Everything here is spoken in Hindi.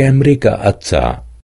कैमरे का अच्छा